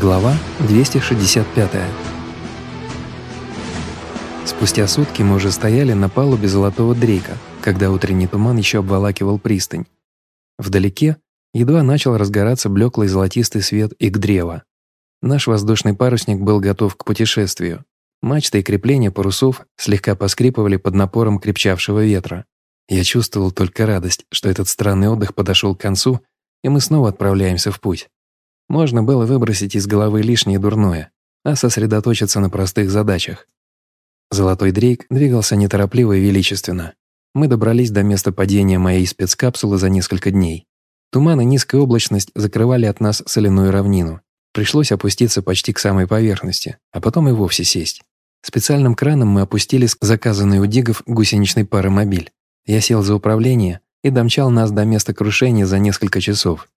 Глава 265 Спустя сутки мы уже стояли на палубе Золотого Дрейка, когда утренний туман еще обволакивал пристань. Вдалеке едва начал разгораться блеклый золотистый свет Игдрева. Наш воздушный парусник был готов к путешествию. Мачты и крепления парусов слегка поскрипывали под напором крепчавшего ветра. Я чувствовал только радость, что этот странный отдых подошел к концу, и мы снова отправляемся в путь. Можно было выбросить из головы лишнее дурное, а сосредоточиться на простых задачах. Золотой Дрейк двигался неторопливо и величественно. Мы добрались до места падения моей спецкапсулы за несколько дней. Туман и низкая облачность закрывали от нас соляную равнину. Пришлось опуститься почти к самой поверхности, а потом и вовсе сесть. Специальным краном мы опустили заказанный у дигов гусеничный паромобиль. Я сел за управление и домчал нас до места крушения за несколько часов.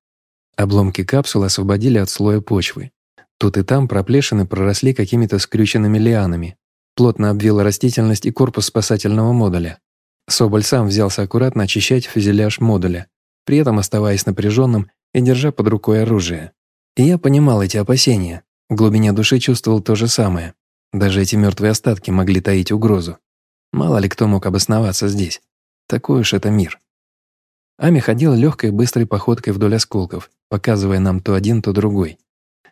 Обломки капсулы освободили от слоя почвы. Тут и там проплешины проросли какими-то скрюченными лианами. Плотно обвила растительность и корпус спасательного модуля. Соболь сам взялся аккуратно очищать фюзеляж модуля, при этом оставаясь напряженным и держа под рукой оружие. И я понимал эти опасения. В глубине души чувствовал то же самое. Даже эти мертвые остатки могли таить угрозу. Мало ли кто мог обосноваться здесь. Такой уж это мир. Ами ходил легкой быстрой походкой вдоль осколков, показывая нам то один, то другой.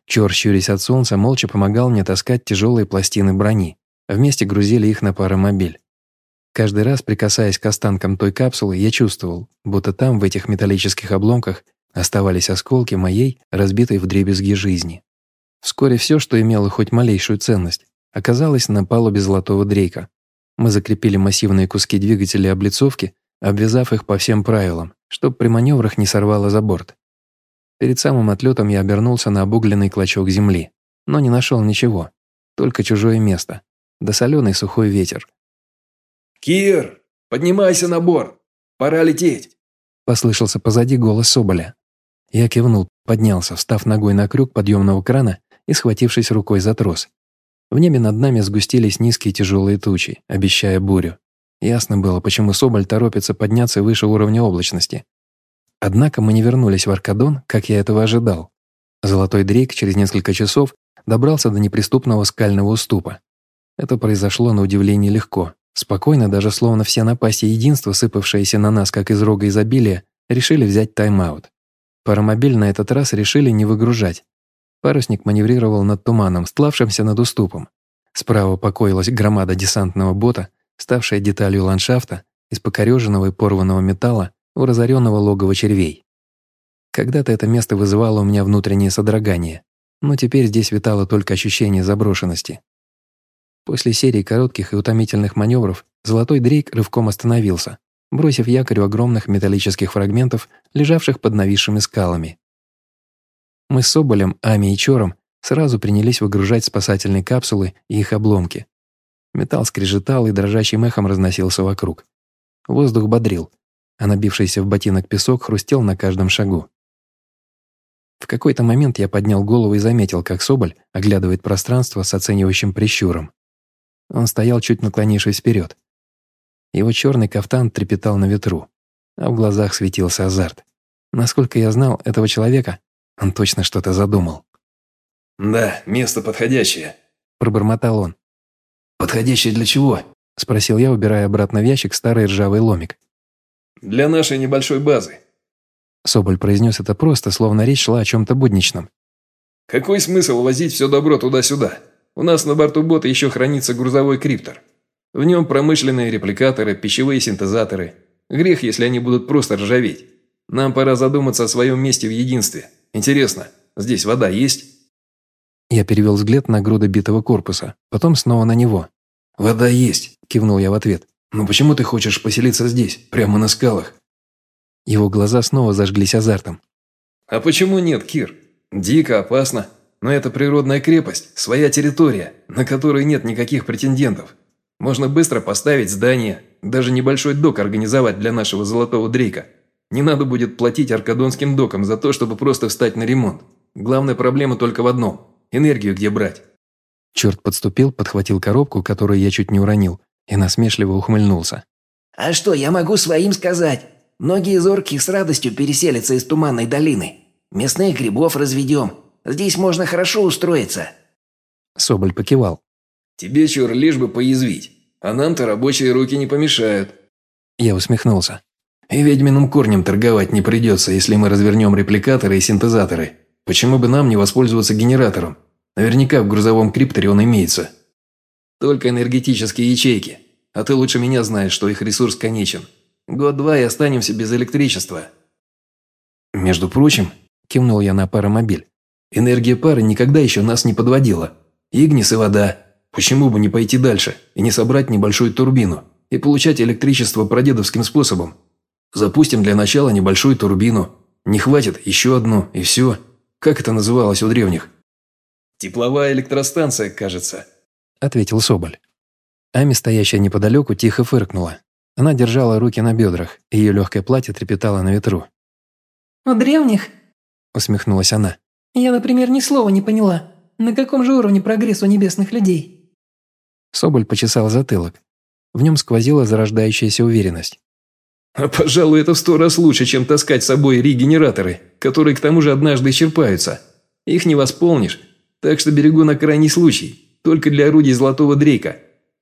Чор, щурясь от солнца, молча помогал мне таскать тяжелые пластины брони. Вместе грузили их на паромобиль. Каждый раз, прикасаясь к останкам той капсулы, я чувствовал, будто там, в этих металлических обломках, оставались осколки моей, разбитой вдребезги жизни. Вскоре все, что имело хоть малейшую ценность, оказалось на палубе золотого дрейка. Мы закрепили массивные куски двигателя облицовки, обвязав их по всем правилам, чтобы при маневрах не сорвало за борт. Перед самым отлетом я обернулся на обугленный клочок земли, но не нашел ничего, только чужое место, да соленый сухой ветер. «Кир, поднимайся на борт! Пора лететь!» Послышался позади голос Соболя. Я кивнул, поднялся, встав ногой на крюк подъемного крана и схватившись рукой за трос. В небе над нами сгустились низкие тяжелые тучи, обещая бурю. Ясно было, почему Соболь торопится подняться выше уровня облачности. Однако мы не вернулись в Аркадон, как я этого ожидал. Золотой Дрейк через несколько часов добрался до неприступного скального уступа. Это произошло на удивление легко. Спокойно, даже словно все напасти единства, сыпавшиеся на нас, как из рога изобилия, решили взять тайм-аут. Паромобиль на этот раз решили не выгружать. Парусник маневрировал над туманом, стлавшимся над уступом. Справа покоилась громада десантного бота, ставшая деталью ландшафта из покореженного и порванного металла у разоренного логова червей. Когда-то это место вызывало у меня внутреннее содрогание, но теперь здесь витало только ощущение заброшенности. После серии коротких и утомительных маневров Золотой Дрейк рывком остановился, бросив якорь у огромных металлических фрагментов, лежавших под нависшими скалами. Мы с Соболем, Ами и Чором сразу принялись выгружать спасательные капсулы и их обломки. Металл скрежетал и дрожащим эхом разносился вокруг. Воздух бодрил, а набившийся в ботинок песок хрустел на каждом шагу. В какой-то момент я поднял голову и заметил, как Соболь оглядывает пространство с оценивающим прищуром. Он стоял, чуть наклонившись вперед. Его черный кафтан трепетал на ветру, а в глазах светился азарт. Насколько я знал этого человека, он точно что-то задумал. «Да, место подходящее», – пробормотал он. «Подходящее для чего?» – спросил я, убирая обратно в ящик старый ржавый ломик. «Для нашей небольшой базы». Соболь произнес это просто, словно речь шла о чем-то будничном. «Какой смысл возить все добро туда-сюда? У нас на борту бота еще хранится грузовой криптор. В нем промышленные репликаторы, пищевые синтезаторы. Грех, если они будут просто ржаветь. Нам пора задуматься о своем месте в единстве. Интересно, здесь вода есть?» Я перевел взгляд на груды битого корпуса, потом снова на него. «Вода есть», – кивнул я в ответ. «Но почему ты хочешь поселиться здесь, прямо на скалах?» Его глаза снова зажглись азартом. «А почему нет, Кир? Дико, опасно. Но это природная крепость, своя территория, на которой нет никаких претендентов. Можно быстро поставить здание, даже небольшой док организовать для нашего золотого дрейка. Не надо будет платить аркадонским докам за то, чтобы просто встать на ремонт. Главная проблема только в одном Энергию где брать?» Черт подступил, подхватил коробку, которую я чуть не уронил, и насмешливо ухмыльнулся. «А что я могу своим сказать? Многие зоркие с радостью переселятся из Туманной долины. Мясных грибов разведем. Здесь можно хорошо устроиться». Соболь покивал. «Тебе, чур, лишь бы поязвить. А нам-то рабочие руки не помешают». Я усмехнулся. «И ведьминым корнем торговать не придется, если мы развернем репликаторы и синтезаторы. Почему бы нам не воспользоваться генератором? Наверняка в грузовом крипторе он имеется. Только энергетические ячейки. А ты лучше меня знаешь, что их ресурс конечен. Год-два и останемся без электричества». «Между прочим», – кивнул я на паромобиль, – «энергия пары никогда еще нас не подводила. Игнис и вода. Почему бы не пойти дальше и не собрать небольшую турбину и получать электричество прадедовским способом? Запустим для начала небольшую турбину. Не хватит, еще одну, и все. Как это называлось у древних? «Тепловая электростанция, кажется», – ответил Соболь. Ами, стоящая неподалеку, тихо фыркнула. Она держала руки на бедрах, и ее легкое платье трепетало на ветру. «У древних?» – усмехнулась она. «Я, например, ни слова не поняла. На каком же уровне прогресс у небесных людей?» Соболь почесал затылок. В нем сквозила зарождающаяся уверенность. «А, пожалуй, это в сто раз лучше, чем таскать с собой регенераторы, которые к тому же однажды исчерпаются. Их не восполнишь, так что берегу на крайний случай, только для орудий золотого дрейка.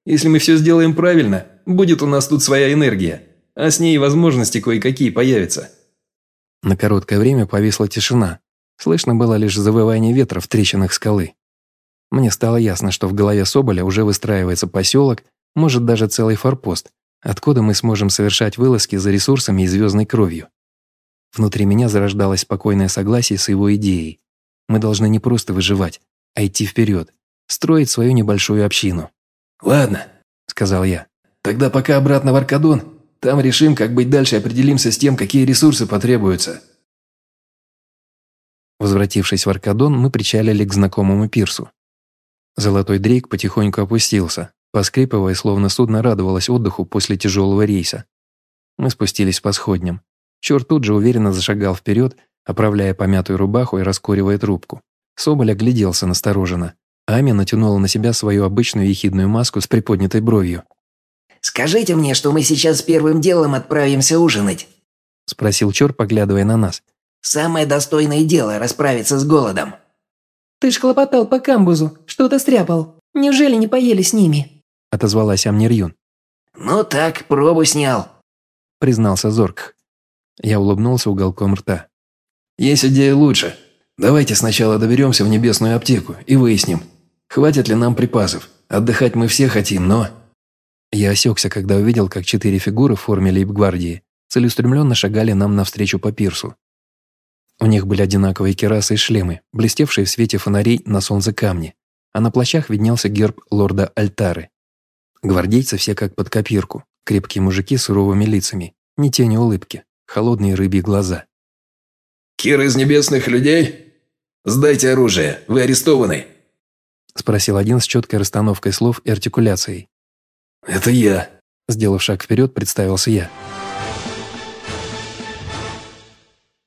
Если мы все сделаем правильно, будет у нас тут своя энергия, а с ней возможности кое-какие появятся». На короткое время повисла тишина, Слышно было лишь завывание ветра в трещинах скалы. Мне стало ясно, что в голове Соболя уже выстраивается поселок, может даже целый форпост, откуда мы сможем совершать вылазки за ресурсами и звездной кровью. Внутри меня зарождалось спокойное согласие с его идеей. Мы должны не просто выживать, а идти вперед, строить свою небольшую общину. «Ладно», — сказал я. «Тогда пока обратно в Аркадон. Там решим, как быть дальше, определимся с тем, какие ресурсы потребуются». Возвратившись в Аркадон, мы причалили к знакомому пирсу. Золотой дрейк потихоньку опустился, поскрипывая, словно судно радовалось отдыху после тяжелого рейса. Мы спустились по сходням. Черт тут же уверенно зашагал вперед, оправляя помятую рубаху и раскуривая трубку. Соболь огляделся настороженно. Ами натянула на себя свою обычную ехидную маску с приподнятой бровью. «Скажите мне, что мы сейчас первым делом отправимся ужинать?» Спросил Чор, поглядывая на нас. Самое достойное дело – расправиться с голодом». «Ты ж хлопотал по камбузу, что-то стряпал. Неужели не поели с ними?» – отозвалась Амнирьюн. «Ну так, пробу снял», – признался Зорг. Я улыбнулся уголком рта. «Есть идея лучше. Давайте сначала доберемся в небесную аптеку и выясним, хватит ли нам припасов. Отдыхать мы все хотим, но...» Я осекся, когда увидел, как четыре фигуры в форме лейб-гвардии целеустремленно шагали нам навстречу по пирсу. У них были одинаковые керасы и шлемы, блестевшие в свете фонарей на солнце камни, а на плащах виднелся герб лорда Альтары. Гвардейцы все как под копирку, крепкие мужики с суровыми лицами, ни тени улыбки, холодные рыбьи глаза. «Кир из небесных людей? Сдайте оружие, вы арестованы!» Спросил один с четкой расстановкой слов и артикуляцией. «Это я», Сделав шаг вперед, представился я.